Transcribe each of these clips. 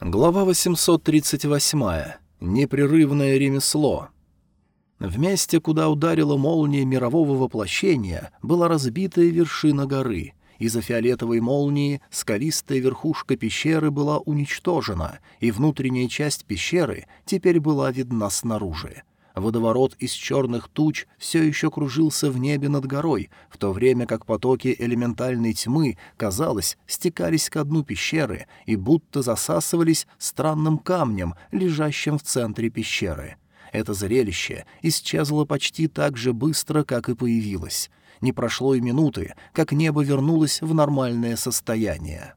Глава 838. Непрерывное ремесло. В месте, куда ударила молния мирового воплощения, была разбитая вершина горы. Из-за фиолетовой молнии скалистая верхушка пещеры была уничтожена, и внутренняя часть пещеры теперь была видна снаружи. Водоворот из черных туч все еще кружился в небе над горой, в то время как потоки элементальной тьмы, казалось, стекались к дну пещеры и будто засасывались странным камнем, лежащим в центре пещеры. Это зрелище исчезло почти так же быстро, как и появилось. Не прошло и минуты, как небо вернулось в нормальное состояние.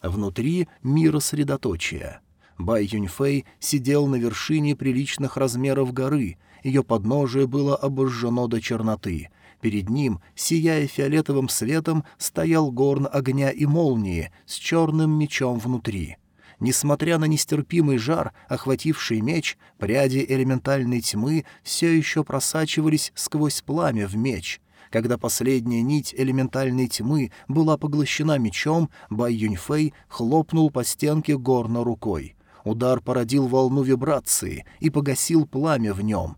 Внутри мира средоточия — Бай Юньфэй сидел на вершине приличных размеров горы, ее подножие было обожжено до черноты. Перед ним, сияя фиолетовым светом, стоял горн огня и молнии с черным мечом внутри. Несмотря на нестерпимый жар, охвативший меч, пряди элементальной тьмы все еще просачивались сквозь пламя в меч — когда последняя нить элементальной тьмы была поглощена мечом, Бай Юньфэй хлопнул по стенке горна рукой. Удар породил волну вибрации и погасил пламя в нем.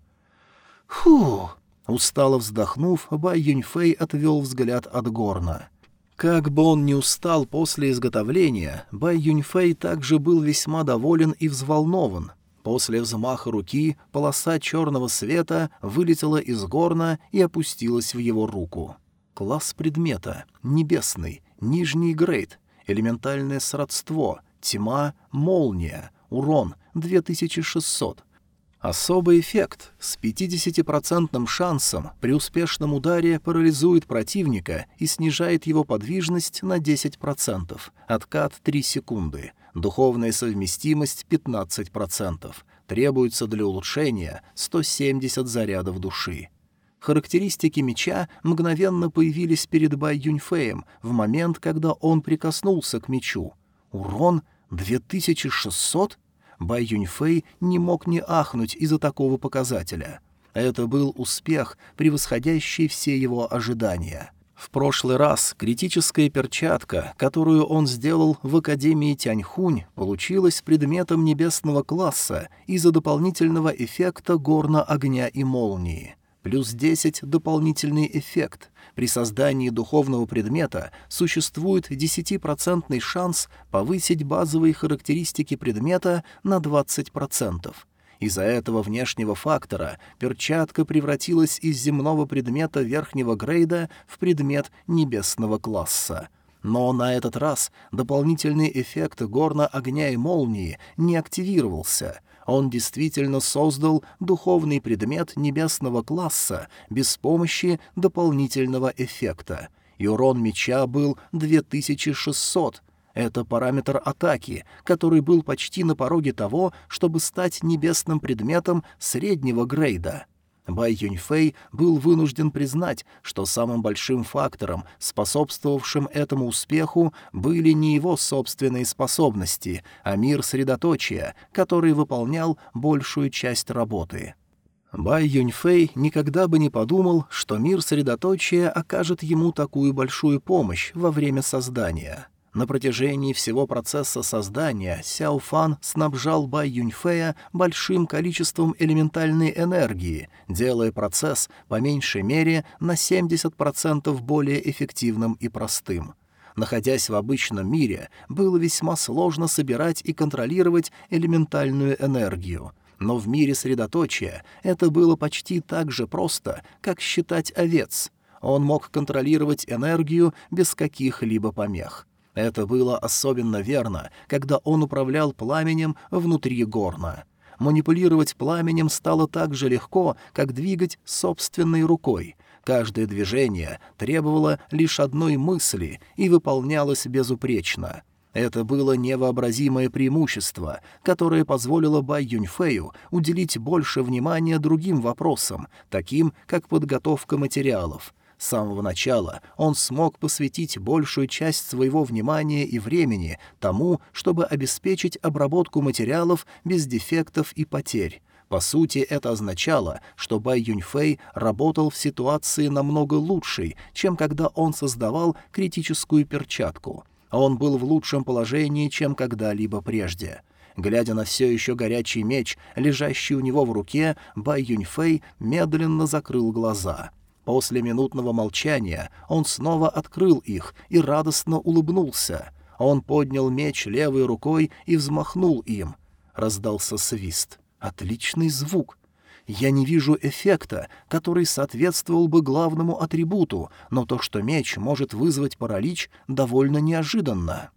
«Фу!» Устало вздохнув, Бай Юньфэй отвел взгляд от горна. Как бы он ни устал после изготовления, Бай Юньфэй также был весьма доволен и взволнован. После взмаха руки полоса черного света вылетела из горна и опустилась в его руку. Класс предмета. Небесный. Нижний грейд. Элементальное сродство — Тьма, молния, урон 2600. Особый эффект с 50% шансом при успешном ударе парализует противника и снижает его подвижность на 10%, откат 3 секунды, духовная совместимость 15%, требуется для улучшения 170 зарядов души. Характеристики меча мгновенно появились перед Бай Юньфеем в момент, когда он прикоснулся к мечу. Урон 2600? Бай Юньфэй не мог не ахнуть из-за такого показателя. Это был успех, превосходящий все его ожидания. В прошлый раз критическая перчатка, которую он сделал в Академии Тяньхунь, получилась предметом небесного класса из-за дополнительного эффекта горна огня и молнии. Плюс 10 — дополнительный эффект, при создании духовного предмета существует 10% шанс повысить базовые характеристики предмета на 20%. Из-за этого внешнего фактора перчатка превратилась из земного предмета верхнего грейда в предмет небесного класса. Но на этот раз дополнительный эффект горна огня и молнии не активировался — он действительно создал духовный предмет небесного класса без помощи дополнительного эффекта. И урон меча был 2600. Это параметр атаки, который был почти на пороге того, чтобы стать небесным предметом среднего грейда. Бай Юньфэй был вынужден признать, что самым большим фактором, способствовавшим этому успеху, были не его собственные способности, а мир средоточия, который выполнял большую часть работы. Бай Юньфэй никогда бы не подумал, что мир средоточия окажет ему такую большую помощь во время создания. На протяжении всего процесса создания Сяо Фан снабжал Бай Юньфея большим количеством элементальной энергии, делая процесс по меньшей мере на 70% более эффективным и простым. Находясь в обычном мире, было весьма сложно собирать и контролировать элементальную энергию. Но в мире средоточия это было почти так же просто, как считать овец. Он мог контролировать энергию без каких-либо помех. Это было особенно верно, когда он управлял пламенем внутри горна. Манипулировать пламенем стало так же легко, как двигать собственной рукой. Каждое движение требовало лишь одной мысли и выполнялось безупречно. Это было невообразимое преимущество, которое позволило Бай Юньфэю уделить больше внимания другим вопросам, таким как подготовка материалов — с самого начала он смог посвятить большую часть своего внимания и времени тому, чтобы обеспечить обработку материалов без дефектов и потерь. По сути, это означало, что Бай Юньфэй работал в ситуации намного лучшей, чем когда он создавал критическую перчатку. он был в лучшем положении, чем когда-либо прежде. Глядя на все еще горячий меч, лежащий у него в руке, Бай Юньфэй медленно закрыл глаза. После минутного молчания он снова открыл их и радостно улыбнулся. Он поднял меч левой рукой и взмахнул им. Раздался свист. Отличный звук. Я не вижу эффекта, который соответствовал бы главному атрибуту, но то, что меч может вызвать паралич, довольно неожиданно.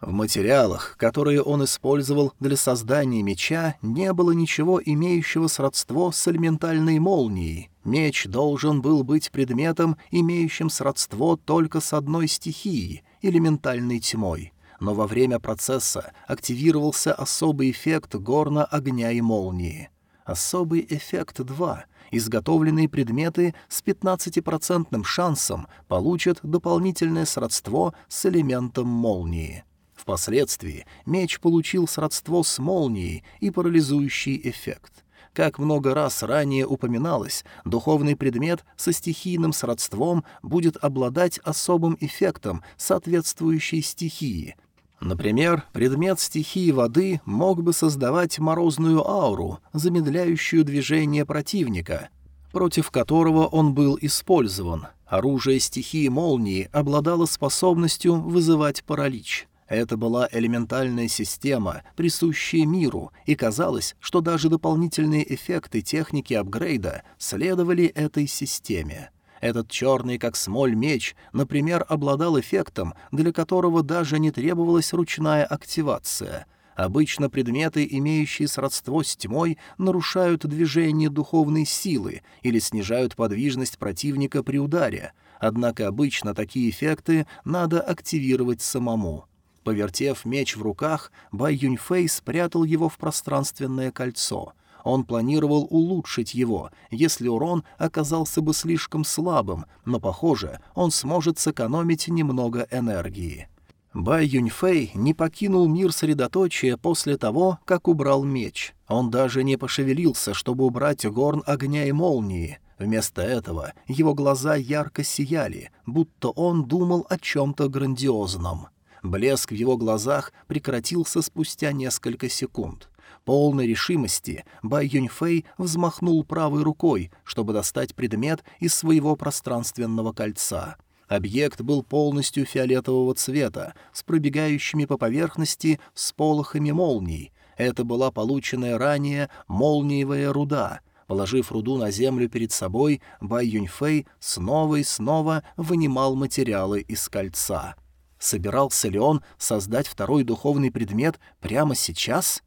В материалах, которые он использовал для создания меча, не было ничего имеющего сродство с элементальной молнией. Меч должен был быть предметом, имеющим сродство только с одной стихией — элементальной тьмой. Но во время процесса активировался особый эффект горна огня и молнии. Особый эффект 2 — изготовленные предметы с 15% шансом получат дополнительное сродство с элементом молнии. Впоследствии меч получил сродство с молнией и парализующий эффект. Как много раз ранее упоминалось, духовный предмет со стихийным сродством будет обладать особым эффектом соответствующей стихии. Например, предмет стихии воды мог бы создавать морозную ауру, замедляющую движение противника, против которого он был использован. Оружие стихии молнии обладало способностью вызывать паралич — это была элементальная система, присущая миру, и казалось, что даже дополнительные эффекты техники апгрейда следовали этой системе. Этот черный как смоль меч, например, обладал эффектом, для которого даже не требовалась ручная активация. Обычно предметы, имеющие сродство с тьмой, нарушают движение духовной силы или снижают подвижность противника при ударе, однако обычно такие эффекты надо активировать самому. Повертев меч в руках, Бай Юньфэй спрятал его в пространственное кольцо. Он планировал улучшить его, если урон оказался бы слишком слабым, но, похоже, он сможет сэкономить немного энергии. Бай Юньфэй не покинул мир средоточия после того, как убрал меч. Он даже не пошевелился, чтобы убрать горн огня и молнии. Вместо этого его глаза ярко сияли, будто он думал о чем-то грандиозном. Блеск в его глазах прекратился спустя несколько секунд. Полной решимости Бай Юньфэй взмахнул правой рукой, чтобы достать предмет из своего пространственного кольца. Объект был полностью фиолетового цвета, с пробегающими по поверхности сполохами молний. Это была полученная ранее молниевая руда. Положив руду на землю перед собой, Бай Юньфэй снова и снова вынимал материалы из кольца. Собирался ли он создать второй духовный предмет прямо сейчас?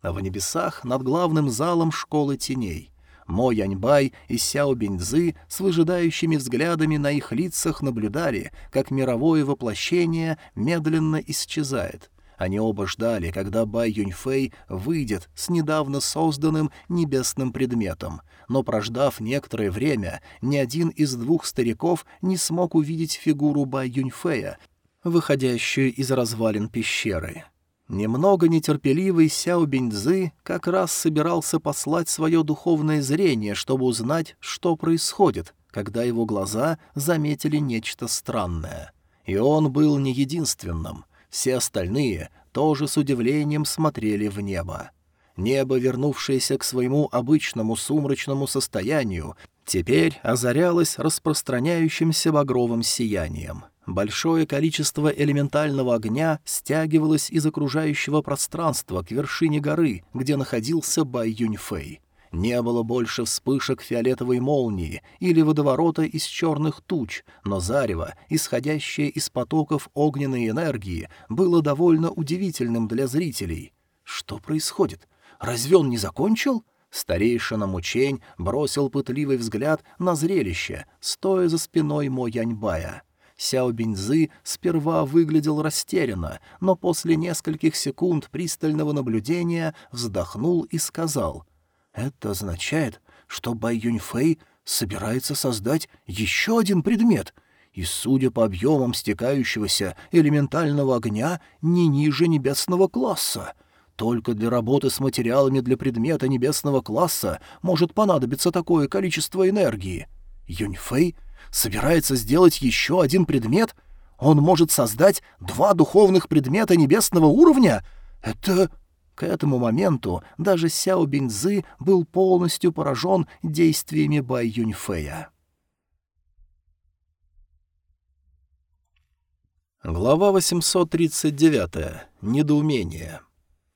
А в небесах над главным залом школы теней. Мо Яньбай и Сяо Биньцзы с выжидающими взглядами на их лицах наблюдали, как мировое воплощение медленно исчезает. Они оба ждали, когда Бай Юньфэй выйдет с недавно созданным небесным предметом, но, прождав некоторое время, ни один из двух стариков не смог увидеть фигуру Бай Юньфэя, выходящую из развалин пещеры. Немного нетерпеливый Сяо Биньцзы как раз собирался послать свое духовное зрение, чтобы узнать, что происходит, когда его глаза заметили нечто странное. И он был не единственным. Все остальные тоже с удивлением смотрели в небо. Небо, вернувшееся к своему обычному сумрачному состоянию, теперь озарялось распространяющимся багровым сиянием. Большое количество элементального огня стягивалось из окружающего пространства к вершине горы, где находился Бай Юньфэй. Не было больше вспышек фиолетовой молнии или водоворота из черных туч, но зарево, исходящее из потоков огненной энергии, было довольно удивительным для зрителей. Что происходит? Разве он не закончил?» Старейшина Мучень бросил пытливый взгляд на зрелище, стоя за спиной Мо Яньбая. Сяо Биньзы сперва выглядел растерянно, но после нескольких секунд пристального наблюдения вздохнул и сказал, «Это означает, что Бай Юньфэй собирается создать еще один предмет, и, судя по объемам стекающегося элементального огня, не ниже небесного класса». Только для работы с материалами для предмета небесного класса может понадобиться такое количество энергии. Юньфэй собирается сделать еще один предмет? Он может создать два духовных предмета небесного уровня? Это...» К этому моменту даже Сяо Биньзы был полностью поражен действиями Бай Юньфэя. Глава 839. Недоумение.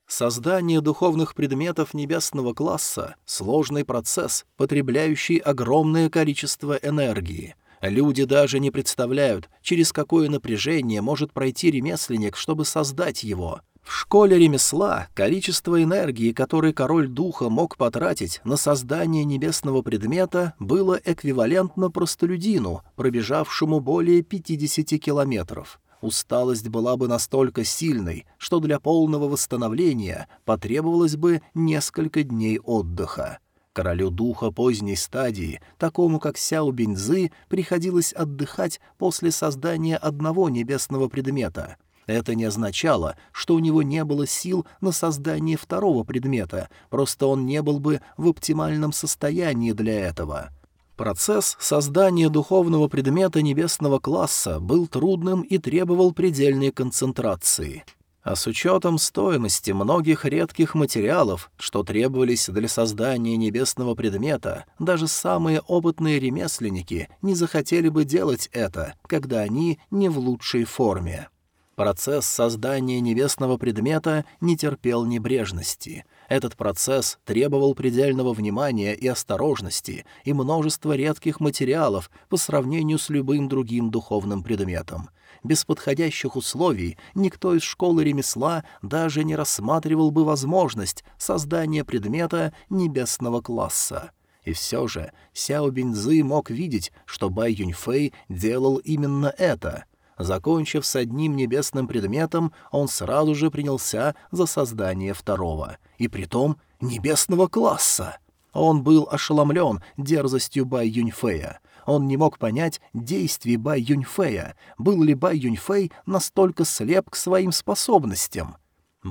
Создание духовных предметов небесного класса — сложный процесс, потребляющий огромное количество энергии. Люди даже не представляют, через какое напряжение может пройти ремесленник, чтобы создать его. В школе ремесла количество энергии, которое король духа мог потратить на создание небесного предмета, было эквивалентно простолюдину, пробежавшему более 50 километров. Усталость была бы настолько сильной, что для полного восстановления потребовалось бы несколько дней отдыха. Королю духа поздней стадии, такому как Сяо Биньзы, приходилось отдыхать после создания одного небесного предмета. Это не означало, что у него не было сил на создание второго предмета, просто он не был бы в оптимальном состоянии для этого. Процесс создания духовного предмета небесного класса был трудным и требовал предельной концентрации. А с учетом стоимости многих редких материалов, что требовались для создания небесного предмета, даже самые опытные ремесленники не захотели бы делать это, когда они не в лучшей форме. Процесс создания небесного предмета не терпел небрежности — этот процесс требовал предельного внимания и осторожности и множества редких материалов по сравнению с любым другим духовным предметом. Без подходящих условий никто из школы ремесла даже не рассматривал бы возможность создания предмета небесного класса. И все же Сяо Бинзы мог видеть, что Бай Юньфэй делал именно это — Закончив с одним небесным предметом, он сразу же принялся за создание второго. И притом небесного класса. Он был ошеломлен дерзостью Бай Юньфэя. Он не мог понять действий Бай Юньфэя. Был ли Бай Юньфэй настолько слеп к своим способностям?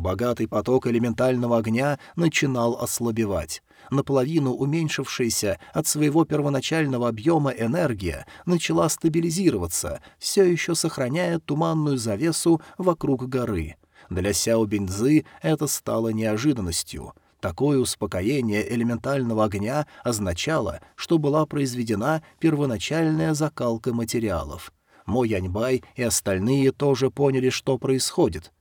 Богатый поток элементального огня начинал ослабевать наполовину уменьшившаяся от своего первоначального объема энергия начала стабилизироваться, все еще сохраняя туманную завесу вокруг горы. Для Сяо Бинзы это стало неожиданностью. Такое успокоение элементального огня означало, что была произведена первоначальная закалка материалов. Мо Яньбай и остальные тоже поняли, что происходит.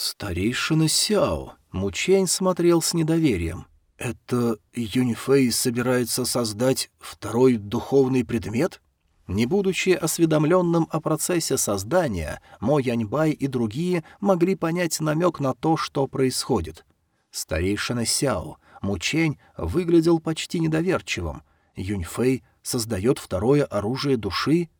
«Старейшина Сяо!» Мучень смотрел с недоверием. «Это Юнифей собирается создать второй духовный предмет?» Не будучи осведомленным о процессе создания, Мо Яньбай и другие могли понять намек на то, что происходит. Старейшина Сяо, Мучень, выглядел почти недоверчивым. Юньфэй создает второе оружие души?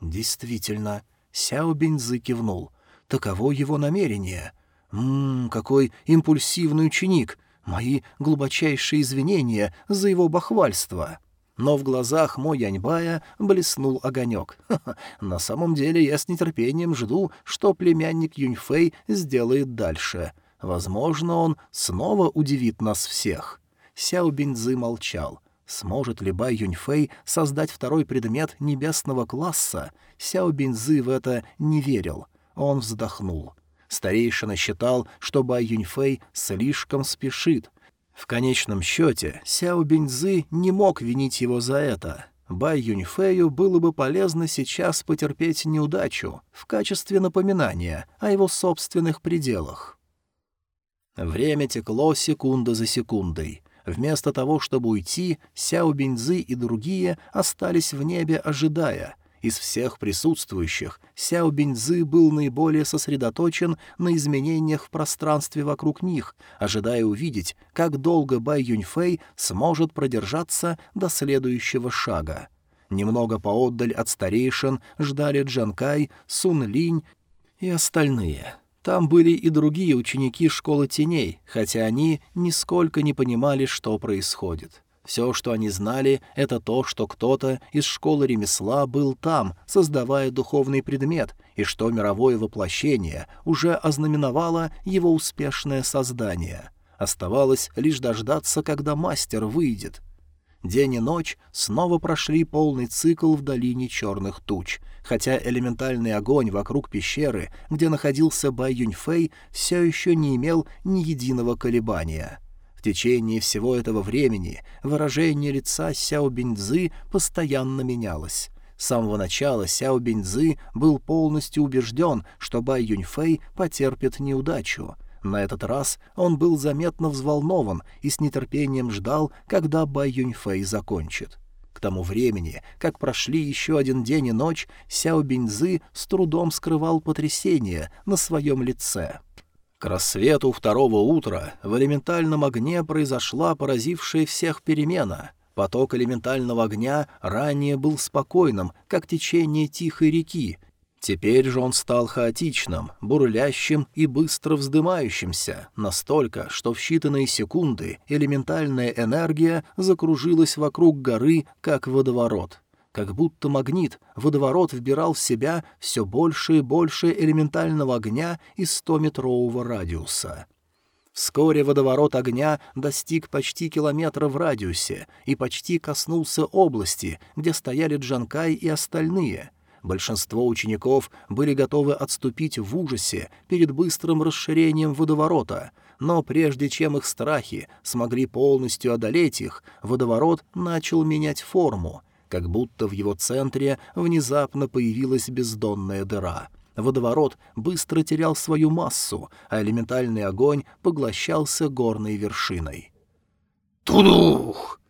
Действительно, Сяо Биньзы кивнул. Таково его намерение. Ммм, какой импульсивный ученик! Мои глубочайшие извинения за его бахвальство. Но в глазах мой Яньбая блеснул огонек. Ха -ха, на самом деле я с нетерпением жду, что племянник Юньфэй сделает дальше. Возможно, он снова удивит нас всех. Сяо Биньцзы молчал. Сможет ли Бай Юньфэй создать второй предмет небесного класса? Сяо Биньцзы в это не верил. Он вздохнул. Старейшина считал, что Бай Юньфэй слишком спешит. В конечном счете Сяо Биньзы не мог винить его за это. Бай Юньфэю было бы полезно сейчас потерпеть неудачу в качестве напоминания о его собственных пределах. Время текло секунда за секундой. Вместо того, чтобы уйти, Сяо Биньзы и другие остались в небе, ожидая — из всех присутствующих Сяо Биньзы был наиболее сосредоточен на изменениях в пространстве вокруг них, ожидая увидеть, как долго Бай Юньфэй сможет продержаться до следующего шага. Немного поотдаль от старейшин ждали Джанкай, Сун Линь и остальные. Там были и другие ученики школы теней, хотя они нисколько не понимали, что происходит. Все, что они знали, это то, что кто-то из школы ремесла был там, создавая духовный предмет, и что мировое воплощение уже ознаменовало его успешное создание. Оставалось лишь дождаться, когда мастер выйдет. День и ночь снова прошли полный цикл в долине черных туч, хотя элементальный огонь вокруг пещеры, где находился Бай Юньфэй, все еще не имел ни единого колебания. Течение всего этого времени выражение лица Сяо Биньцзы постоянно менялось. С самого начала Сяо Биньцзы был полностью убежден, что Бай Юньфэй потерпит неудачу — на этот раз он был заметно взволнован и с нетерпением ждал, когда Бай Юньфэй закончит. К тому времени, как прошли еще один день и ночь, Сяо Биньзы с трудом скрывал потрясение на своем лице. К рассвету второго утра в элементальном огне произошла поразившая всех перемена. Поток элементального огня ранее был спокойным, как течение тихой реки, Теперь же он стал хаотичным, бурлящим и быстро вздымающимся, настолько, что в считанные секунды элементальная энергия закружилась вокруг горы, как водоворот. Как будто магнит, водоворот вбирал в себя все больше и больше элементального огня из 100-метрового радиуса. Вскоре водоворот огня достиг почти километра в радиусе и почти коснулся области, где стояли Джанкай и остальные — Большинство учеников были готовы отступить в ужасе перед быстрым расширением водоворота, но прежде чем их страхи смогли полностью одолеть их, водоворот начал менять форму, как будто в его центре внезапно появилась бездонная дыра. Водоворот быстро терял свою массу, а элементальный огонь поглощался горной вершиной. «Тудух!»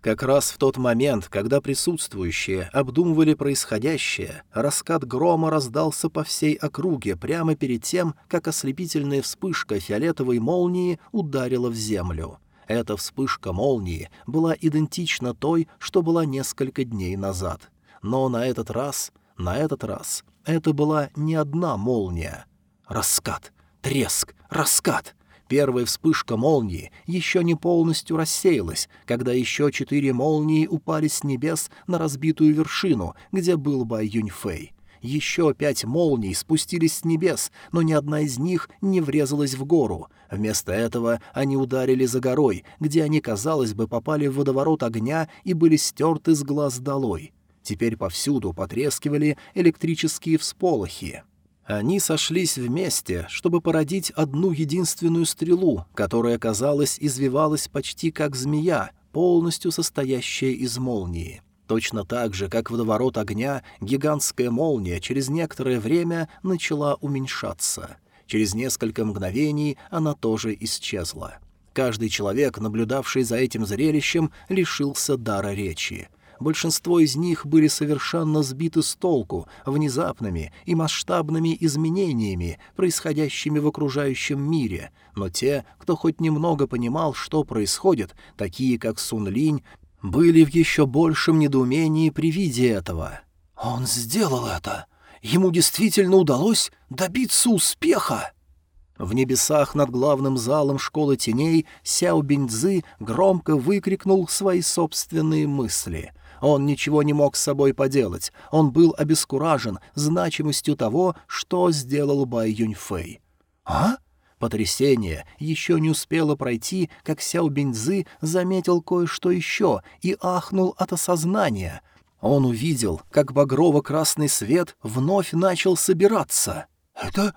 Как раз в тот момент, когда присутствующие обдумывали происходящее, раскат грома раздался по всей округе прямо перед тем, как ослепительная вспышка фиолетовой молнии ударила в землю. Эта вспышка молнии была идентична той, что была несколько дней назад. Но на этот раз, на этот раз, это была не одна молния. Раскат, треск, раскат. Первая вспышка молнии еще не полностью рассеялась, когда еще четыре молнии упали с небес на разбитую вершину, где был Бай Юньфэй. Еще пять молний спустились с небес, но ни одна из них не врезалась в гору. Вместо этого они ударили за горой, где они, казалось бы, попали в водоворот огня и были стерты с глаз долой. Теперь повсюду потрескивали электрические всполохи. Они сошлись вместе, чтобы породить одну единственную стрелу, которая, казалось, извивалась почти как змея, полностью состоящая из молнии. Точно так же, как водоворот огня, гигантская молния через некоторое время начала уменьшаться. Через несколько мгновений она тоже исчезла. Каждый человек, наблюдавший за этим зрелищем, лишился дара речи большинство из них были совершенно сбиты с толку внезапными и масштабными изменениями, происходящими в окружающем мире, но те, кто хоть немного понимал, что происходит, такие как Сун Линь, были в еще большем недоумении при виде этого. «Он сделал это! Ему действительно удалось добиться успеха!» В небесах над главным залом школы теней Сяо Биньцзы громко выкрикнул свои собственные мысли. Он ничего не мог с собой поделать, он был обескуражен значимостью того, что сделал Бай Юньфэй. «А?» Потрясение еще не успело пройти, как Сяо Биньзы заметил кое-что еще и ахнул от осознания. Он увидел, как багрово-красный свет вновь начал собираться. «Это...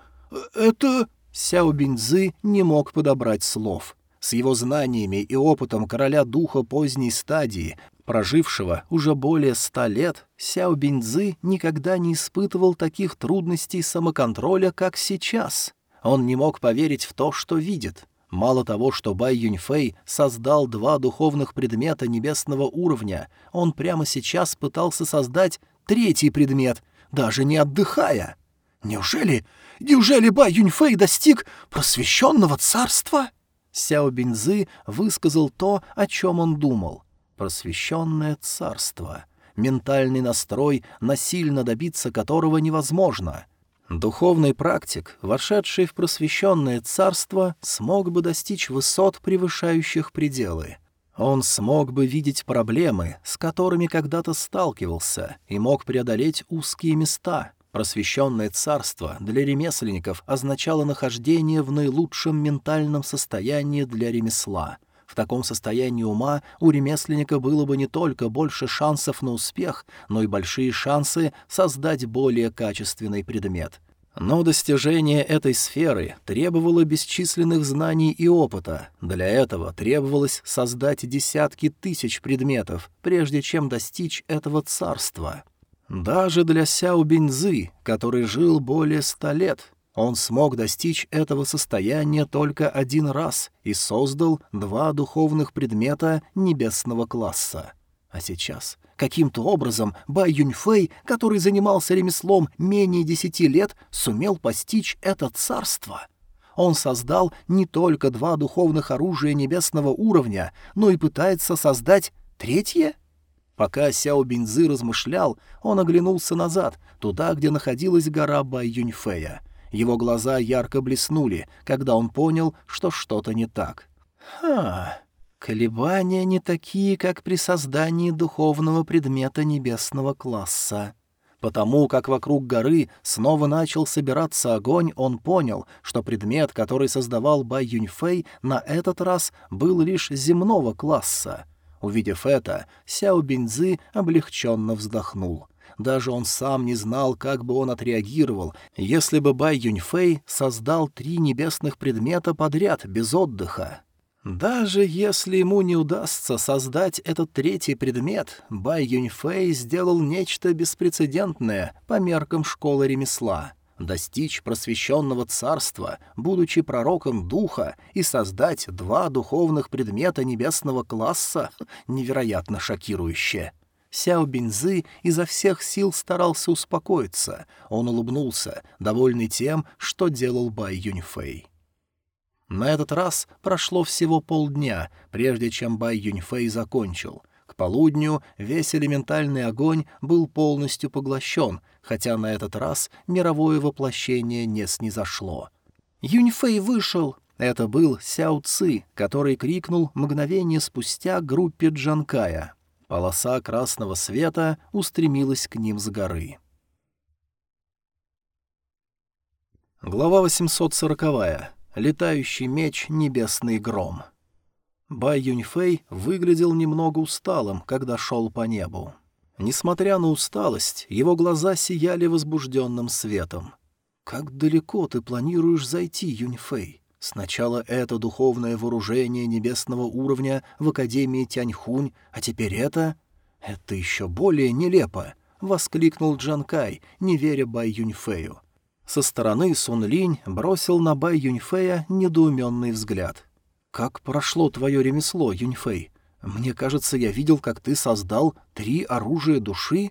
это...» Сяо Биньзы не мог подобрать слов. С его знаниями и опытом короля духа поздней стадии Прожившего уже более ста лет, Сяо Биньцзы никогда не испытывал таких трудностей самоконтроля, как сейчас. Он не мог поверить в то, что видит. Мало того, что Бай Юньфэй создал два духовных предмета небесного уровня, он прямо сейчас пытался создать третий предмет, даже не отдыхая. Неужели, неужели Бай Юньфэй достиг просвещенного царства? Сяо Биньзы высказал то, о чем он думал — просвещенное царство, ментальный настрой, насильно добиться которого невозможно. Духовный практик, вошедший в просвещенное царство, смог бы достичь высот, превышающих пределы. Он смог бы видеть проблемы, с которыми когда-то сталкивался, и мог преодолеть узкие места. Просвещенное царство для ремесленников означало нахождение в наилучшем ментальном состоянии для ремесла — В таком состоянии ума у ремесленника было бы не только больше шансов на успех, но и большие шансы создать более качественный предмет. Но достижение этой сферы требовало бесчисленных знаний и опыта. Для этого требовалось создать десятки тысяч предметов, прежде чем достичь этого царства. Даже для Сяо Бинзы, который жил более ста лет, он смог достичь этого состояния только один раз и создал два духовных предмета небесного класса. А сейчас каким-то образом Бай Юньфэй, который занимался ремеслом менее десяти лет, сумел постичь это царство. Он создал не только два духовных оружия небесного уровня, но и пытается создать третье? Пока Сяо Бинзы размышлял, он оглянулся назад, туда, где находилась гора Бай Юньфэя — его глаза ярко блеснули, когда он понял, что что-то не так. «Ха, колебания не такие, как при создании духовного предмета небесного класса». Потому как вокруг горы снова начал собираться огонь, он понял, что предмет, который создавал Бай Юньфэй, на этот раз был лишь земного класса. Увидев это, Сяо Биньцзы облегченно вздохнул. Даже он сам не знал, как бы он отреагировал, если бы Бай Юньфэй создал три небесных предмета подряд, без отдыха. Даже если ему не удастся создать этот третий предмет, Бай Юньфэй сделал нечто беспрецедентное по меркам школы ремесла. Достичь просвещенного царства, будучи пророком духа, и создать два духовных предмета небесного класса — невероятно шокирующе. Сяо Бинзы изо всех сил старался успокоиться. Он улыбнулся, довольный тем, что делал Бай Юньфэй. На этот раз прошло всего полдня, прежде чем Бай Юньфэй закончил. К полудню весь элементальный огонь был полностью поглощен, хотя на этот раз мировое воплощение не снизошло. «Юньфэй вышел!» Это был Сяо Ци, который крикнул мгновение спустя группе Джанкая. Полоса красного света устремилась к ним с горы. Глава 840. Летающий меч «Небесный гром». Бай Юньфэй выглядел немного усталым, когда шел по небу. Несмотря на усталость, его глаза сияли возбужденным светом. «Как далеко ты планируешь зайти, Юньфэй?» Сначала это духовное вооружение небесного уровня в Академии Тяньхунь, а теперь это... Это еще более нелепо, — воскликнул Джанкай, не веря Бай Юньфею. Со стороны Сун Линь бросил на Бай Юньфея недоуменный взгляд. «Как прошло твое ремесло, Юньфей? Мне кажется, я видел, как ты создал три оружия души,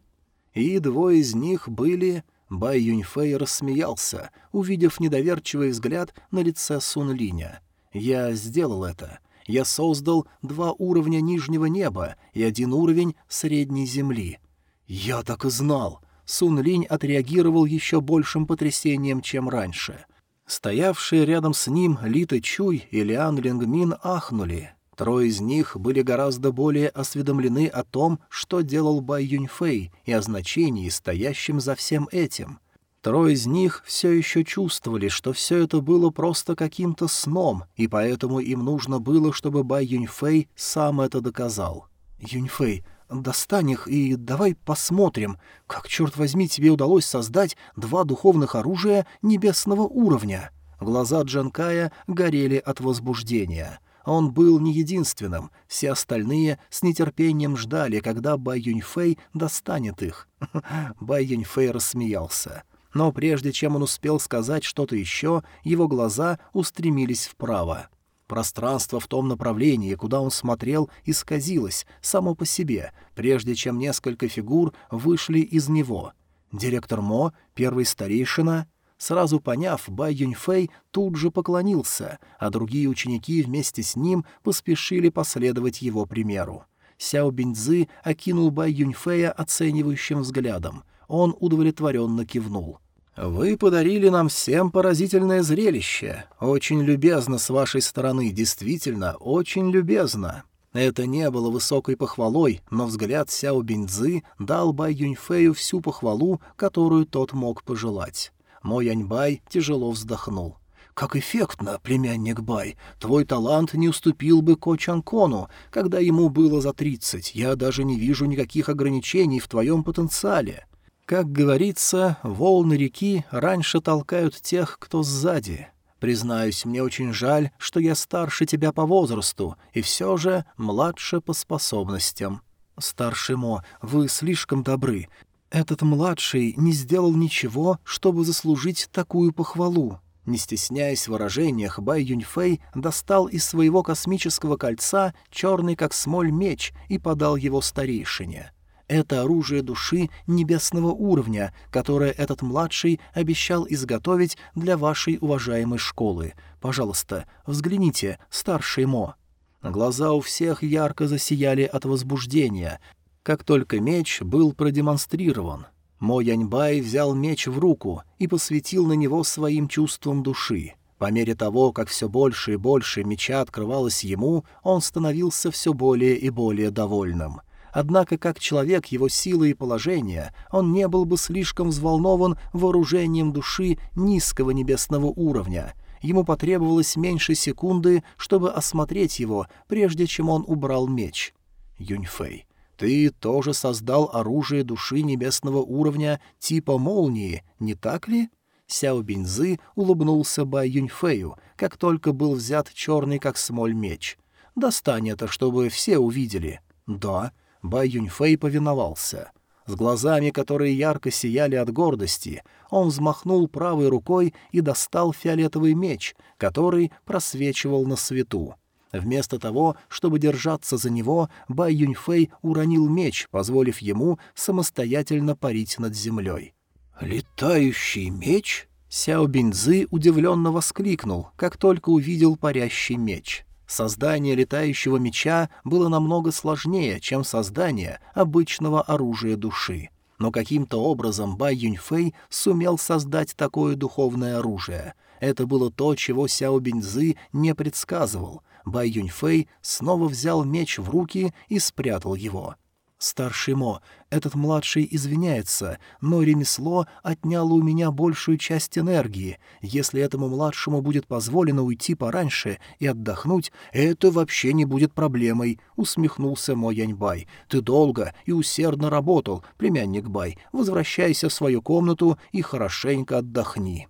и двое из них были Бай Юньфэй рассмеялся, увидев недоверчивый взгляд на лице Сун Линя. «Я сделал это. Я создал два уровня нижнего неба и один уровень средней земли». «Я так и знал!» Сун Линь отреагировал еще большим потрясением, чем раньше. Стоявшие рядом с ним Лита Чуй и Лиан Лингмин ахнули. Трое из них были гораздо более осведомлены о том, что делал Бай Юньфэй, и о значении, стоящем за всем этим. Трое из них все еще чувствовали, что все это было просто каким-то сном, и поэтому им нужно было, чтобы Бай Юньфэй сам это доказал. «Юньфэй, достань их и давай посмотрим, как, черт возьми, тебе удалось создать два духовных оружия небесного уровня». Глаза Джанкая горели от возбуждения — он был не единственным, все остальные с нетерпением ждали, когда Бай Юньфэй достанет их. Бай Юньфэй рассмеялся. Но прежде чем он успел сказать что-то еще, его глаза устремились вправо. Пространство в том направлении, куда он смотрел, исказилось само по себе, прежде чем несколько фигур вышли из него. Директор Мо, первый старейшина — Сразу поняв, Бай Юньфэй тут же поклонился, а другие ученики вместе с ним поспешили последовать его примеру. Сяо Биньцзы окинул Бай Юньфэя оценивающим взглядом. Он удовлетворенно кивнул. «Вы подарили нам всем поразительное зрелище. Очень любезно с вашей стороны, действительно, очень любезно». Это не было высокой похвалой, но взгляд Сяо Биньцзы дал Бай Юньфэю всю похвалу, которую тот мог пожелать. Мой Яньбай тяжело вздохнул. как эффектно, племянник Бай. Твой талант не уступил бы Ко Чанкону, когда ему было за тридцать. Я даже не вижу никаких ограничений в твоем потенциале. Как говорится, волны реки раньше толкают тех, кто сзади. Признаюсь, мне очень жаль, что я старше тебя по возрасту и все же младше по способностям. Старший Мо, вы слишком добры. Этот младший не сделал ничего, чтобы заслужить такую похвалу. Не стесняясь в выражениях, Бай Юньфэй достал из своего космического кольца черный как смоль меч и подал его старейшине. Это оружие души небесного уровня, которое этот младший обещал изготовить для вашей уважаемой школы. Пожалуйста, взгляните, старший Мо. Глаза у всех ярко засияли от возбуждения, как только меч был продемонстрирован. Мо Яньбай взял меч в руку и посветил на него своим чувством души. По мере того, как все больше и больше меча открывалось ему, он становился все более и более довольным. Однако, как человек его силы и положения, он не был бы слишком взволнован вооружением души низкого небесного уровня. Ему потребовалось меньше секунды, чтобы осмотреть его, прежде чем он убрал меч. Юньфэй. Ты тоже создал оружие души небесного уровня типа молнии, не так ли?» Сяо Бинзы улыбнулся Бай Юньфэю, как только был взят черный как смоль меч. «Достань это, чтобы все увидели». «Да». Бай Юньфэй повиновался. С глазами, которые ярко сияли от гордости, он взмахнул правой рукой и достал фиолетовый меч, который просвечивал на свету. Вместо того, чтобы держаться за него, Бай Юньфэй уронил меч, позволив ему самостоятельно парить над землей. «Летающий меч?» Сяо Бинзы удивленно воскликнул, как только увидел парящий меч. Создание летающего меча было намного сложнее, чем создание обычного оружия души. Но каким-то образом Бай Юньфэй сумел создать такое духовное оружие. Это было то, чего Сяо Бинзы не предсказывал — Бай Юньфэй снова взял меч в руки и спрятал его. «Старший Мо, этот младший извиняется, но ремесло отняло у меня большую часть энергии. Если этому младшему будет позволено уйти пораньше и отдохнуть, это вообще не будет проблемой», — усмехнулся Мо Яньбай. «Ты долго и усердно работал, племянник Бай. Возвращайся в свою комнату и хорошенько отдохни».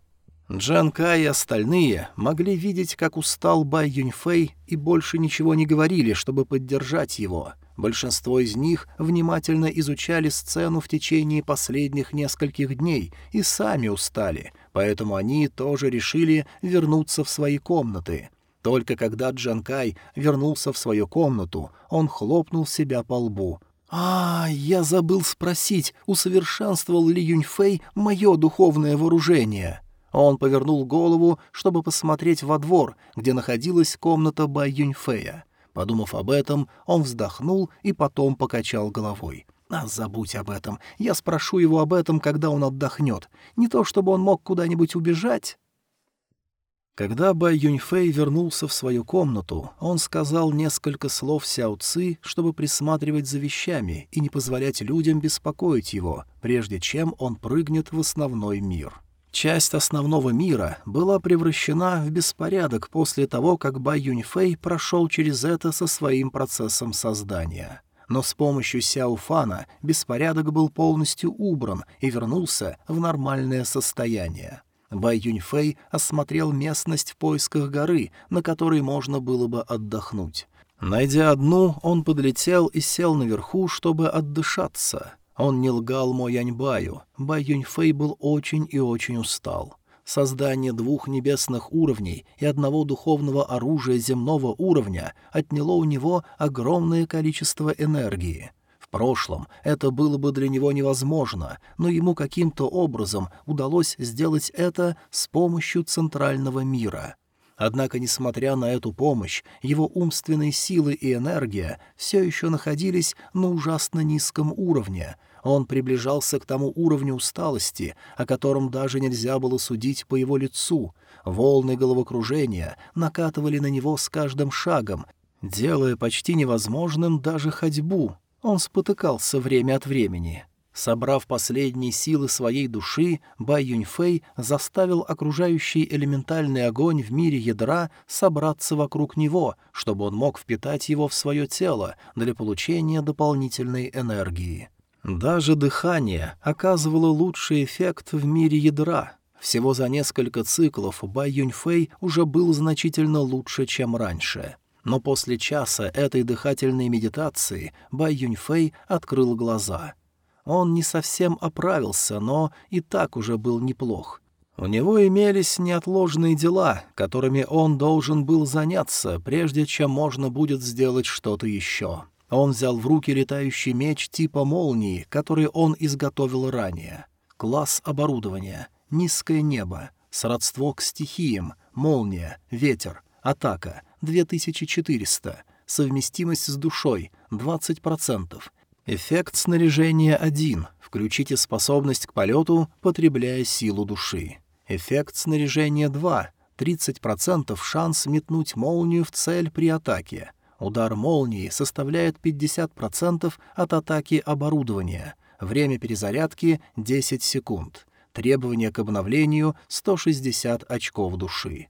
Джан Кай и остальные могли видеть, как устал Бай Юньфэй, и больше ничего не говорили, чтобы поддержать его. Большинство из них внимательно изучали сцену в течение последних нескольких дней и сами устали, поэтому они тоже решили вернуться в свои комнаты. Только когда Джан Кай вернулся в свою комнату, он хлопнул себя по лбу. «А, я забыл спросить, усовершенствовал ли Юньфэй мое духовное вооружение?» Он повернул голову, чтобы посмотреть во двор, где находилась комната Бай Юньфея. Подумав об этом, он вздохнул и потом покачал головой. «А, забудь об этом. Я спрошу его об этом, когда он отдохнет. Не то чтобы он мог куда-нибудь убежать». Когда Бай Юньфэй вернулся в свою комнату, он сказал несколько слов Сяо Ци, чтобы присматривать за вещами и не позволять людям беспокоить его, прежде чем он прыгнет в основной мир. Часть основного мира была превращена в беспорядок после того, как Бай Юньфэй прошел через это со своим процессом создания. Но с помощью Сяофана беспорядок был полностью убран и вернулся в нормальное состояние. Бай Юньфэй осмотрел местность в поисках горы, на которой можно было бы отдохнуть. Найдя одну, он подлетел и сел наверху, чтобы отдышаться — он не лгал Мо Яньбаю. Бай Юньфэй был очень и очень устал. Создание двух небесных уровней и одного духовного оружия земного уровня отняло у него огромное количество энергии. В прошлом это было бы для него невозможно, но ему каким-то образом удалось сделать это с помощью центрального мира — Однако, несмотря на эту помощь, его умственные силы и энергия все еще находились на ужасно низком уровне. Он приближался к тому уровню усталости, о котором даже нельзя было судить по его лицу. Волны головокружения накатывали на него с каждым шагом, делая почти невозможным даже ходьбу. Он спотыкался время от времени. Собрав последние силы своей души, Бай Юньфэй заставил окружающий элементальный огонь в мире ядра собраться вокруг него, чтобы он мог впитать его в свое тело для получения дополнительной энергии. Даже дыхание оказывало лучший эффект в мире ядра. Всего за несколько циклов Бай Юньфэй уже был значительно лучше, чем раньше. Но после часа этой дыхательной медитации Бай Юньфэй открыл глаза — он не совсем оправился, но и так уже был неплох. У него имелись неотложные дела, которыми он должен был заняться, прежде чем можно будет сделать что-то еще. Он взял в руки летающий меч типа молнии, который он изготовил ранее. Класс оборудования, низкое небо, сродство к стихиям, молния, ветер, атака, 2400, совместимость с душой, 20%, Эффект снаряжения 1. Включите способность к полету, потребляя силу души. Эффект снаряжения 2. 30% шанс метнуть молнию в цель при атаке. Удар молнии составляет 50% от атаки оборудования. Время перезарядки — 10 секунд. Требование к обновлению — 160 очков души.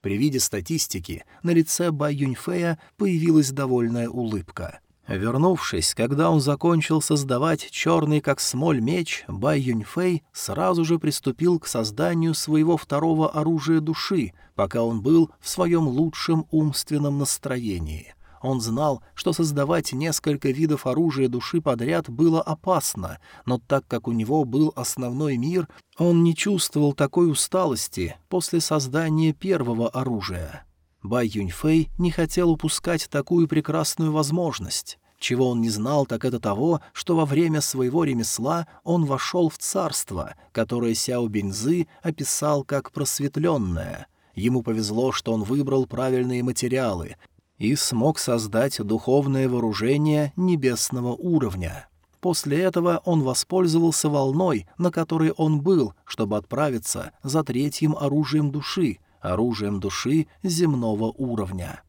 При виде статистики на лице Бай Юньфея появилась довольная улыбка — Вернувшись, когда он закончил создавать черный как смоль меч, Бай Юньфэй сразу же приступил к созданию своего второго оружия души, пока он был в своем лучшем умственном настроении. Он знал, что создавать несколько видов оружия души подряд было опасно, но так как у него был основной мир, он не чувствовал такой усталости после создания первого оружия. Бай Юньфэй не хотел упускать такую прекрасную возможность. Чего он не знал, так это того, что во время своего ремесла он вошел в царство, которое Сяо Бензы описал как просветленное. Ему повезло, что он выбрал правильные материалы и смог создать духовное вооружение небесного уровня. После этого он воспользовался волной, на которой он был, чтобы отправиться за третьим оружием души — оружием души земного уровня.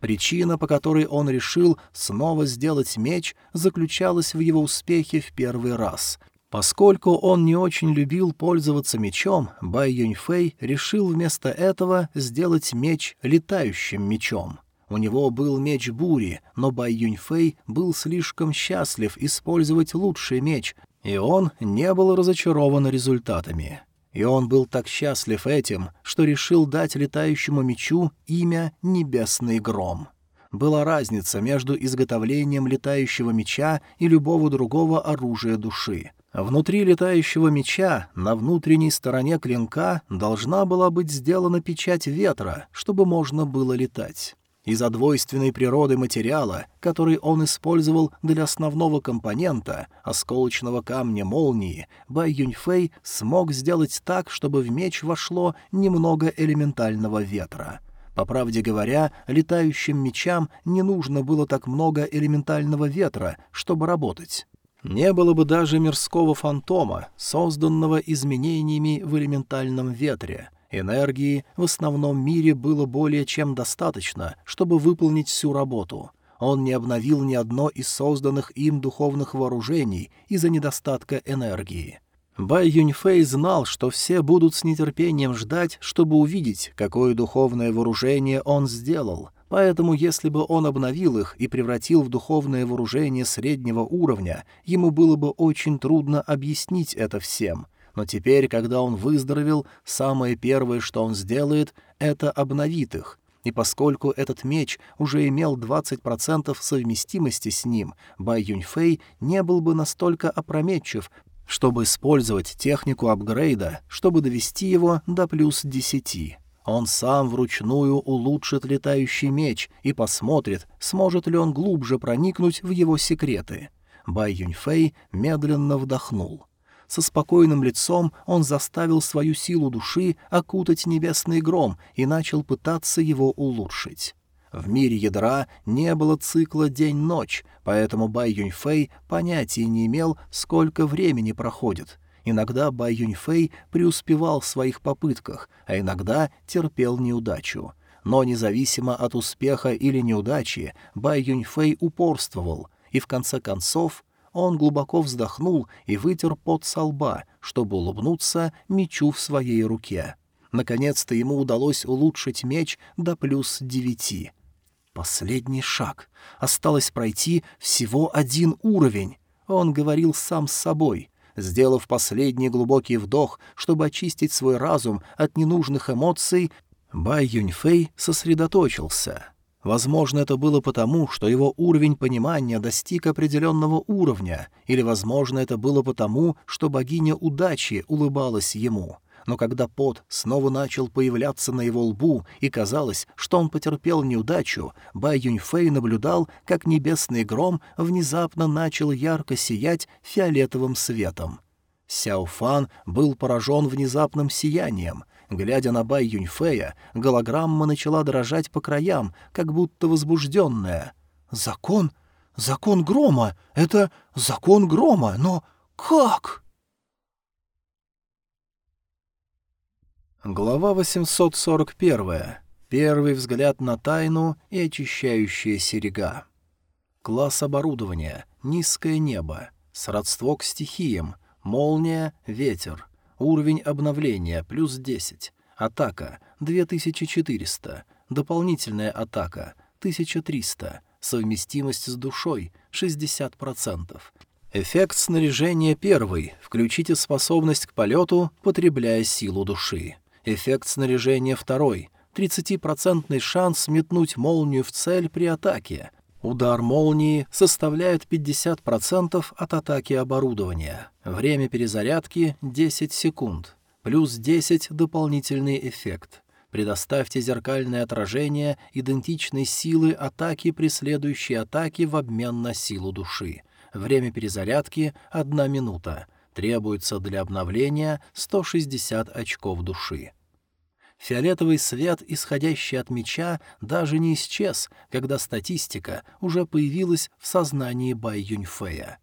Причина, по которой он решил снова сделать меч, заключалась в его успехе в первый раз. Поскольку он не очень любил пользоваться мечом, Бай Юньфэй решил вместо этого сделать меч летающим мечом. У него был меч бури, но Бай Юньфэй был слишком счастлив использовать лучший меч, и он не был разочарован результатами. И он был так счастлив этим, что решил дать летающему мечу имя «Небесный гром». Была разница между изготовлением летающего меча и любого другого оружия души. Внутри летающего меча, на внутренней стороне клинка, должна была быть сделана печать ветра, чтобы можно было летать. Из-за двойственной природы материала, который он использовал для основного компонента, осколочного камня молнии, Бай Юньфэй смог сделать так, чтобы в меч вошло немного элементального ветра. По правде говоря, летающим мечам не нужно было так много элементального ветра, чтобы работать. Не было бы даже мирского фантома, созданного изменениями в элементальном ветре — Энергии в основном мире было более чем достаточно, чтобы выполнить всю работу. Он не обновил ни одно из созданных им духовных вооружений из-за недостатка энергии. Бай Юньфэй знал, что все будут с нетерпением ждать, чтобы увидеть, какое духовное вооружение он сделал, поэтому если бы он обновил их и превратил в духовное вооружение среднего уровня, ему было бы очень трудно объяснить это всем — но теперь, когда он выздоровел, самое первое, что он сделает, это обновит их. И поскольку этот меч уже имел 20% совместимости с ним, Бай Юньфэй не был бы настолько опрометчив, чтобы использовать технику апгрейда, чтобы довести его до плюс 10. Он сам вручную улучшит летающий меч и посмотрит, сможет ли он глубже проникнуть в его секреты. Бай Юньфэй медленно вдохнул. Со спокойным лицом он заставил свою силу души окутать небесный гром и начал пытаться его улучшить. В мире ядра не было цикла день-ночь, поэтому Бай Юньфэй понятия не имел, сколько времени проходит. Иногда Бай Юньфэй преуспевал в своих попытках, а иногда терпел неудачу. Но независимо от успеха или неудачи, Бай Юньфэй упорствовал, и в конце концов Он глубоко вздохнул и вытер пот со лба, чтобы улыбнуться мечу в своей руке. Наконец-то ему удалось улучшить меч до плюс девяти. Последний шаг. Осталось пройти всего один уровень. Он говорил сам с собой. Сделав последний глубокий вдох, чтобы очистить свой разум от ненужных эмоций, Бай Юньфэй сосредоточился. Возможно, это было потому, что его уровень понимания достиг определенного уровня, или, возможно, это было потому, что богиня удачи улыбалась ему — но когда пот снова начал появляться на его лбу и казалось, что он потерпел неудачу, Бай Юньфэй наблюдал, как небесный гром внезапно начал ярко сиять фиолетовым светом. Сяо Фан был поражен внезапным сиянием. Глядя на Бай Юньфэя, голограмма начала дрожать по краям, как будто возбужденная. «Закон? Закон грома! Это закон грома! Но как?» Глава 841. Первый взгляд на тайну и очищающая серега. Класс оборудования. Низкое небо. Сродство к стихиям. Молния, ветер. Уровень обновления плюс 10. Атака 2400. Дополнительная атака 1300. Совместимость с душой 60%. Эффект снаряжения первый. Включите способность к полету, потребляя силу души. Эффект снаряжения второй. 30% шанс метнуть молнию в цель при атаке. Удар молнии составляет 50% от атаки оборудования. Время перезарядки — 10 секунд. Плюс 10 дополнительный эффект. Предоставьте зеркальное отражение идентичной силы атаки при следующей атаке в обмен на силу души. Время перезарядки — 1 минута. Требуется для обновления 160 очков души. Фиолетовый свет, исходящий от меча, даже не исчез, когда статистика уже появилась в сознании Бай Юньфея.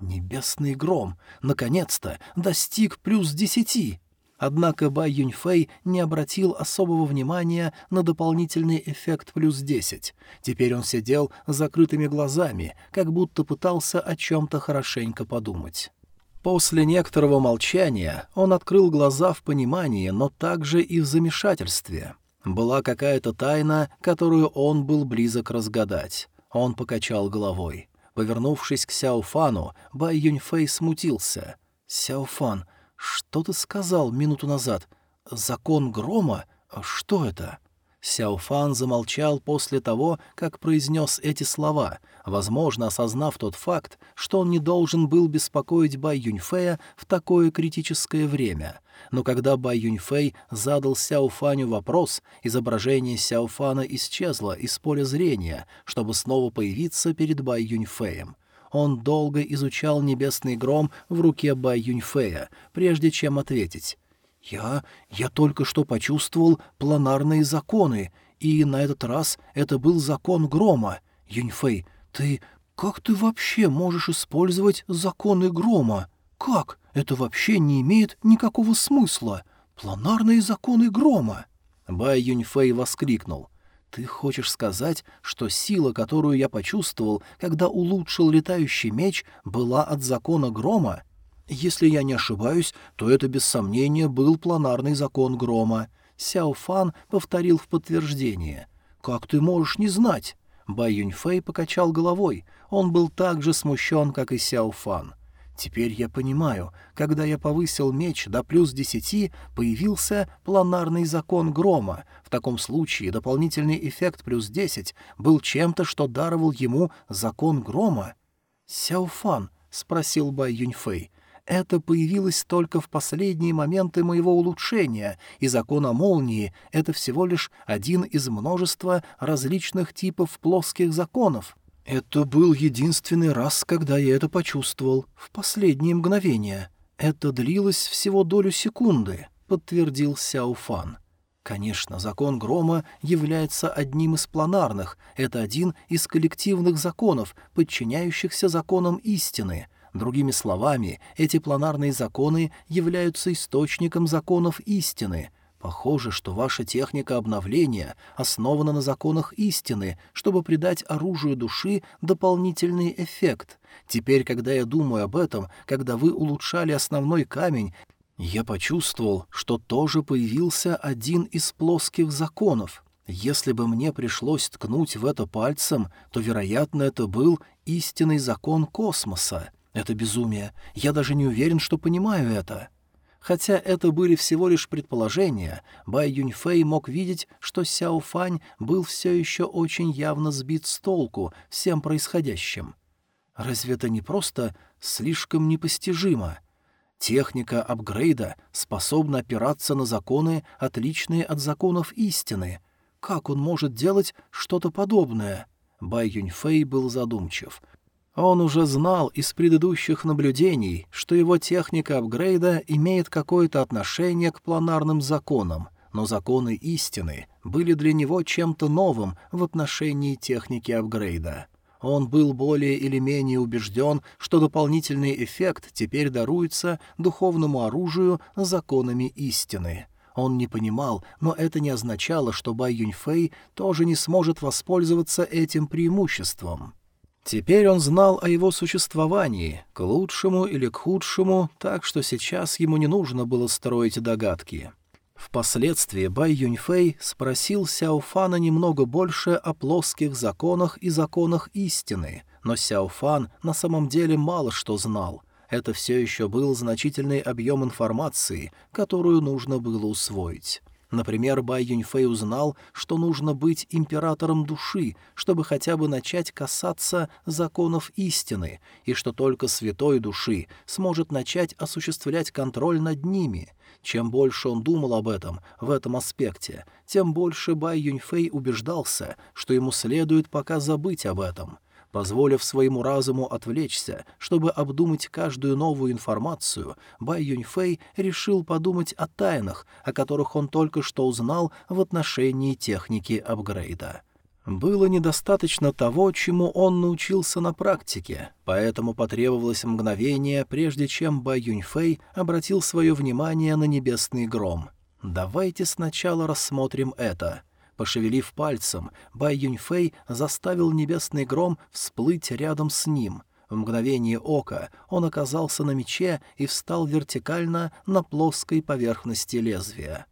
Небесный гром, наконец-то, достиг плюс десяти. Однако Бай Юньфэй не обратил особого внимания на дополнительный эффект плюс десять. Теперь он сидел с закрытыми глазами, как будто пытался о чем-то хорошенько подумать. После некоторого молчания он открыл глаза в понимании, но также и в замешательстве. Была какая-то тайна, которую он был близок разгадать. Он покачал головой. Повернувшись к Сяофану, Бай Юньфэй смутился. «Сяофан, что ты сказал минуту назад? Закон грома? Что это?» Сяофан замолчал после того, как произнес эти слова, возможно, осознав тот факт, что он не должен был беспокоить Бай Юньфэя в такое критическое время. Но когда Бай Юньфэй задал Сяофаню вопрос, изображение Сяофана исчезло из поля зрения, чтобы снова появиться перед Бай Юньфэем. Он долго изучал небесный гром в руке Бай Юньфэя, прежде чем ответить. «Я... я только что почувствовал планарные законы, и на этот раз это был закон грома. Юньфэй, ты... как ты вообще можешь использовать законы грома? Как? Это вообще не имеет никакого смысла. Планарные законы грома!» Бай Юньфэй воскликнул. «Ты хочешь сказать, что сила, которую я почувствовал, когда улучшил летающий меч, была от закона грома?» Если я не ошибаюсь, то это без сомнения был планарный закон грома. Сяо Фан повторил в подтверждение. «Как ты можешь не знать?» Бай Юньфэй покачал головой. Он был так же смущен, как и Сяо Фан. «Теперь я понимаю, когда я повысил меч до плюс десяти, появился планарный закон грома. В таком случае дополнительный эффект плюс десять был чем-то, что даровал ему закон грома». «Сяо Фан?» — спросил Бай Юньфэй. Это появилось только в последние моменты моего улучшения, и закон о молнии — это всего лишь один из множества различных типов плоских законов. Это был единственный раз, когда я это почувствовал, в последние мгновения. Это длилось всего долю секунды, — подтвердил Сяофан. Конечно, закон грома является одним из планарных, это один из коллективных законов, подчиняющихся законам истины — Другими словами, эти планарные законы являются источником законов истины. Похоже, что ваша техника обновления основана на законах истины, чтобы придать оружию души дополнительный эффект. Теперь, когда я думаю об этом, когда вы улучшали основной камень, я почувствовал, что тоже появился один из плоских законов. Если бы мне пришлось ткнуть в это пальцем, то, вероятно, это был истинный закон космоса. Это безумие. Я даже не уверен, что понимаю это. Хотя это были всего лишь предположения, Бай Юньфэй мог видеть, что Сяо Фань был все еще очень явно сбит с толку всем происходящим. Разве это не просто слишком непостижимо? Техника апгрейда способна опираться на законы, отличные от законов истины. Как он может делать что-то подобное? Бай Юньфэй был задумчив — он уже знал из предыдущих наблюдений, что его техника апгрейда имеет какое-то отношение к планарным законам, но законы истины были для него чем-то новым в отношении техники апгрейда. Он был более или менее убежден, что дополнительный эффект теперь даруется духовному оружию законами истины. Он не понимал, но это не означало, что Бай Юньфэй тоже не сможет воспользоваться этим преимуществом. Теперь он знал о его существовании, к лучшему или к худшему, так что сейчас ему не нужно было строить догадки. Впоследствии Бай Юньфэй спросил Сяофана немного больше о плоских законах и законах истины, но Сяофан на самом деле мало что знал. Это все еще был значительный объем информации, которую нужно было усвоить. Например, Бай Юньфэй узнал, что нужно быть императором души, чтобы хотя бы начать касаться законов истины, и что только святой души сможет начать осуществлять контроль над ними. Чем больше он думал об этом, в этом аспекте, тем больше Бай Юньфэй убеждался, что ему следует пока забыть об этом — Позволив своему разуму отвлечься, чтобы обдумать каждую новую информацию, Бай Юньфэй решил подумать о тайнах, о которых он только что узнал в отношении техники апгрейда. Было недостаточно того, чему он научился на практике, поэтому потребовалось мгновение, прежде чем Бай Юньфэй обратил свое внимание на небесный гром. «Давайте сначала рассмотрим это», Пошевелив пальцем, Бай Юньфэй заставил небесный гром всплыть рядом с ним. В мгновение ока он оказался на мече и встал вертикально на плоской поверхности лезвия.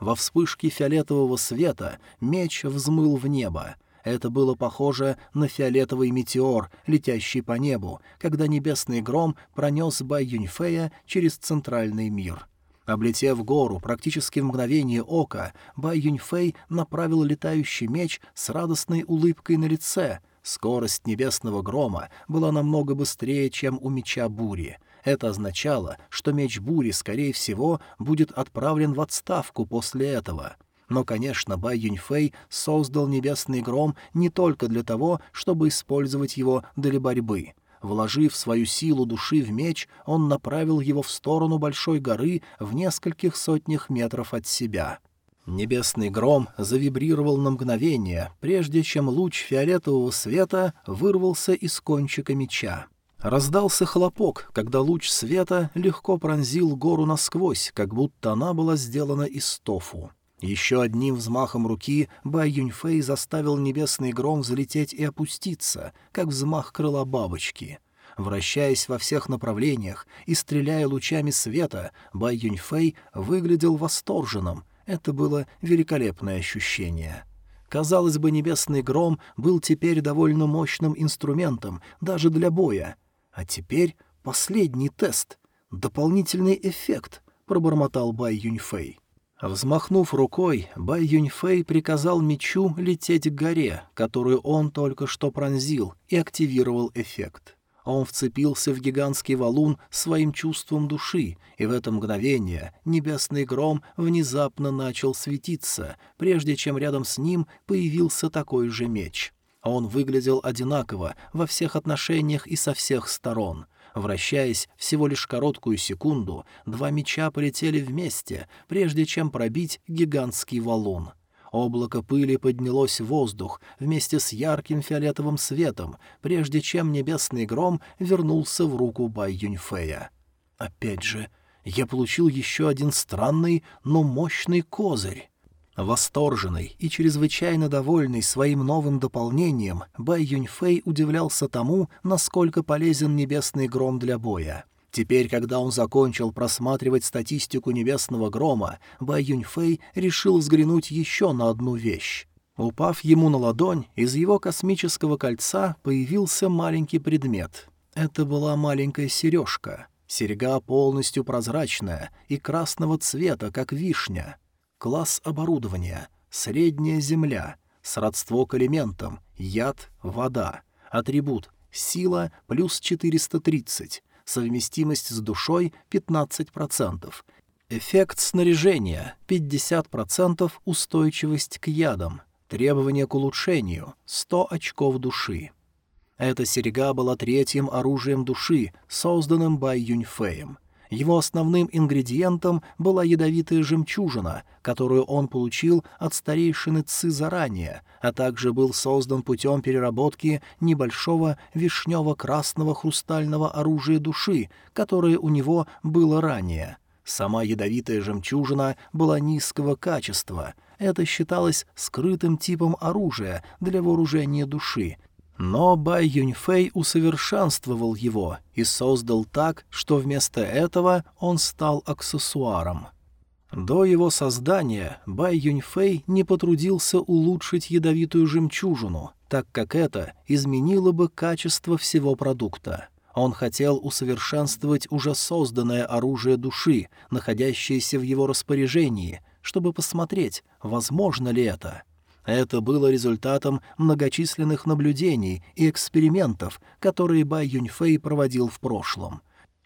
Во вспышке фиолетового света меч взмыл в небо. Это было похоже на фиолетовый метеор, летящий по небу, когда небесный гром пронес Бай Юньфэя через центральный мир. Облетев гору практически в мгновение ока, Бай Юньфэй направил летающий меч с радостной улыбкой на лице. Скорость небесного грома была намного быстрее, чем у меча бури. Это означало, что меч бури, скорее всего, будет отправлен в отставку после этого. Но, конечно, Бай Юньфэй создал небесный гром не только для того, чтобы использовать его для борьбы — Вложив свою силу души в меч, он направил его в сторону большой горы в нескольких сотнях метров от себя. Небесный гром завибрировал на мгновение, прежде чем луч фиолетового света вырвался из кончика меча. Раздался хлопок, когда луч света легко пронзил гору насквозь, как будто она была сделана из тофу. Еще одним взмахом руки Бай Юньфэй заставил небесный гром взлететь и опуститься, как взмах крыла бабочки. Вращаясь во всех направлениях и стреляя лучами света, Бай Юньфэй выглядел восторженным. Это было великолепное ощущение. Казалось бы, небесный гром был теперь довольно мощным инструментом, даже для боя. А теперь последний тест, дополнительный эффект, пробормотал Бай Юньфэй. Взмахнув рукой, Бай Юньфэй приказал мечу лететь к горе, которую он только что пронзил, и активировал эффект. Он вцепился в гигантский валун своим чувством души, и в это мгновение небесный гром внезапно начал светиться, прежде чем рядом с ним появился такой же меч. Он выглядел одинаково во всех отношениях и со всех сторон — Вращаясь всего лишь короткую секунду, два меча полетели вместе, прежде чем пробить гигантский валун. Облако пыли поднялось в воздух вместе с ярким фиолетовым светом, прежде чем небесный гром вернулся в руку Бай Юньфея. Опять же, Я получил еще один странный, но мощный козырь. Восторженный и чрезвычайно довольный своим новым дополнением, Бай Юньфэй удивлялся тому, насколько полезен небесный гром для боя. Теперь, когда он закончил просматривать статистику небесного грома, Бай Юньфэй решил взглянуть еще на одну вещь. Упав ему на ладонь, из его космического кольца появился маленький предмет. Это была маленькая сережка. Серега полностью прозрачная и красного цвета, как вишня. Класс оборудования. Средняя земля. Сродство к элементам. Яд, вода. Атрибут. Сила плюс 430. Совместимость с душой 15%. Эффект снаряжения 50% устойчивость к ядам. Требование к улучшению — 100 очков души. Эта серега была третьим оружием души, созданным Бай Юньфеем. Его основным ингредиентом была ядовитая жемчужина, которую он получил от старейшины Ци заранее, а также был создан путем переработки небольшого вишнево-красного хрустального оружия души, которое у него было ранее. Сама ядовитая жемчужина была низкого качества — это считалось скрытым типом оружия для вооружения души, но Бай Юньфэй усовершенствовал его и создал так, что вместо этого он стал аксессуаром. До его создания Бай Юньфэй не потрудился улучшить ядовитую жемчужину, так как это изменило бы качество всего продукта. Он хотел усовершенствовать уже созданное оружие души, находящееся в его распоряжении, чтобы посмотреть, возможно ли это. Это было результатом многочисленных наблюдений и экспериментов, которые Бай Юньфэй проводил в прошлом.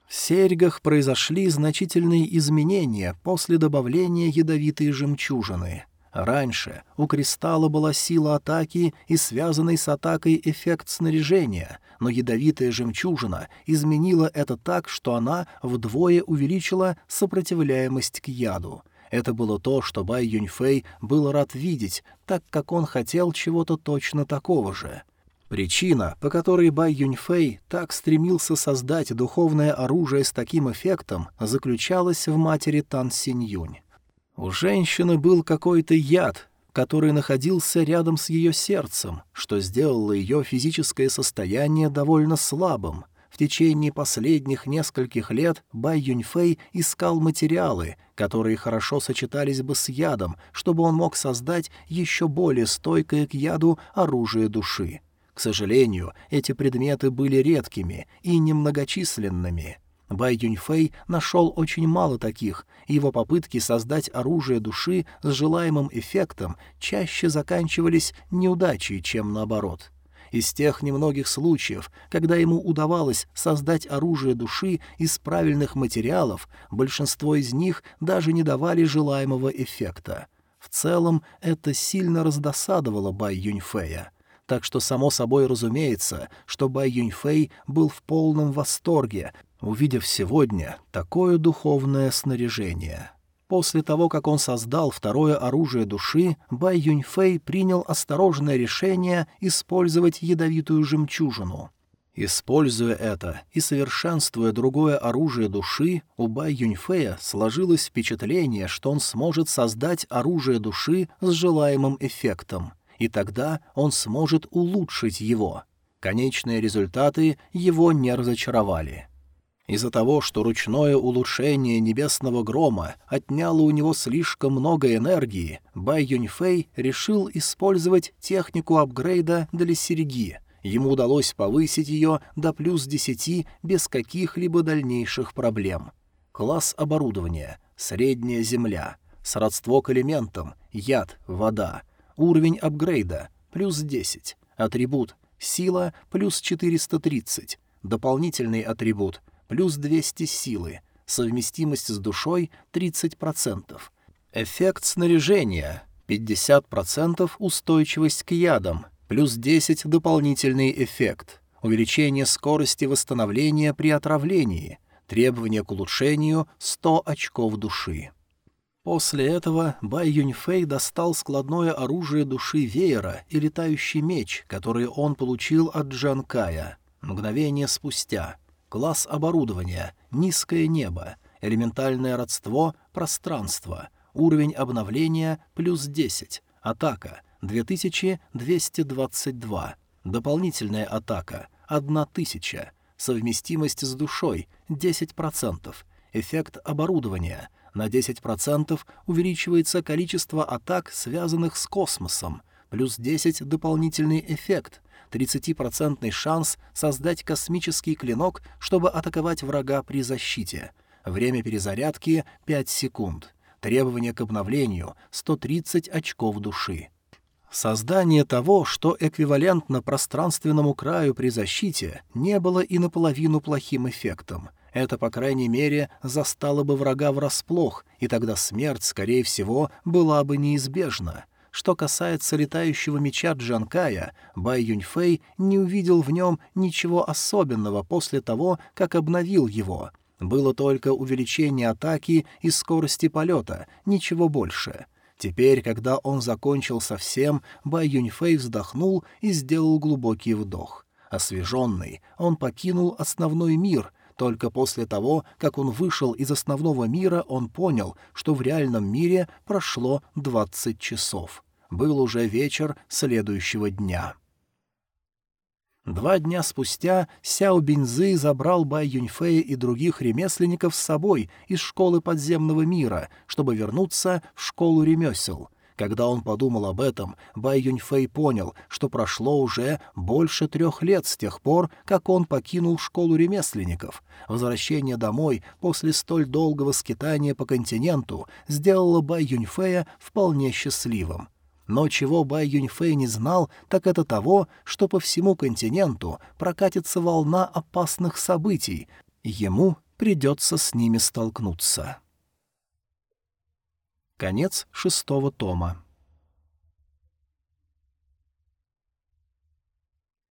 В серьгах произошли значительные изменения после добавления ядовитой жемчужины. Раньше у кристалла была сила атаки и связанный с атакой эффект снаряжения, но ядовитая жемчужина изменила это так, что она вдвое увеличила сопротивляемость к яду — это было то, что Бай Юньфэй был рад видеть, так как он хотел чего-то точно такого же. Причина, по которой Бай Юньфэй так стремился создать духовное оружие с таким эффектом, заключалась в матери Тан Синь-Юнь. У женщины был какой-то яд, который находился рядом с ее сердцем, что сделало ее физическое состояние довольно слабым. В течение последних нескольких лет Бай Юньфэй искал материалы, которые хорошо сочетались бы с ядом, чтобы он мог создать еще более стойкое к яду оружие души. К сожалению, эти предметы были редкими и немногочисленными. Бай Юньфэй нашел очень мало таких, и его попытки создать оружие души с желаемым эффектом чаще заканчивались неудачей, чем наоборот. Из тех немногих случаев, когда ему удавалось создать оружие души из правильных материалов, большинство из них даже не давали желаемого эффекта. В целом, это сильно раздосадовало Бай Юньфэя. Так что, само собой разумеется, что Бай Юньфэй был в полном восторге, увидев сегодня такое духовное снаряжение. После того, как он создал второе оружие души, Бай Юньфэй принял осторожное решение использовать ядовитую жемчужину. Используя это и совершенствуя другое оружие души, у Бай Юньфэя сложилось впечатление, что он сможет создать оружие души с желаемым эффектом, и тогда он сможет улучшить его. Конечные результаты его не разочаровали. Из-за того, что ручное улучшение небесного грома отняло у него слишком много энергии, Бай Юньфэй решил использовать технику апгрейда для серьги. Ему удалось повысить ее до плюс 10 без каких-либо дальнейших проблем. Класс оборудования. Средняя земля. Сродство к элементам. Яд. Вода. Уровень апгрейда. Плюс 10. Атрибут. Сила. Плюс 430. Дополнительный атрибут плюс 200 силы, совместимость с душой 30%. Эффект снаряжения 50% устойчивость к ядам, плюс 10 дополнительный эффект, увеличение скорости восстановления при отравлении, требование к улучшению 100 очков души. После этого Бай Юньфэй достал складное оружие души веера и летающий меч, который он получил от Джан Кая. Мгновение спустя Класс оборудования, низкое небо, Элементальное родство — пространство. Уровень обновления — плюс 10. Атака — 2222. Дополнительная атака — 1000. Совместимость с душой — 10%. Эффект оборудования — на 10% увеличивается количество атак, связанных с космосом, плюс 10 дополнительный эффект, 30% шанс создать космический клинок, чтобы атаковать врага при защите. Время перезарядки — 5 секунд. Требование к обновлению — 130 очков души. Создание того, что эквивалентно пространственному краю при защите, не было и наполовину плохим эффектом — это, по крайней мере, застало бы врага врасплох, и тогда смерть, скорее всего, была бы неизбежна. Что касается летающего меча Джанкая, Бай Юньфэй не увидел в нем ничего особенного после того, как обновил его. Было только увеличение атаки и скорости полета, ничего больше. Теперь, когда он закончил совсем, Бай Юньфэй вздохнул и сделал глубокий вдох. Освеженный, он покинул основной мир — только после того, как он вышел из основного мира, он понял, что в реальном мире прошло двадцать часов. Был уже вечер следующего дня. Два дня спустя Сяо Бинзы забрал Бай Юньфея и других ремесленников с собой из школы подземного мира, чтобы вернуться в школу ремесел — когда он подумал об этом, Бай Юньфэй понял, что прошло уже больше трех лет с тех пор, как он покинул школу ремесленников. Возвращение домой после столь долгого скитания по континенту сделало Бай Юньфэя вполне счастливым. Но чего Бай Юньфэй не знал, так это того, что по всему континенту прокатится волна опасных событий. Ему придется с ними столкнуться. Конец шестого тома.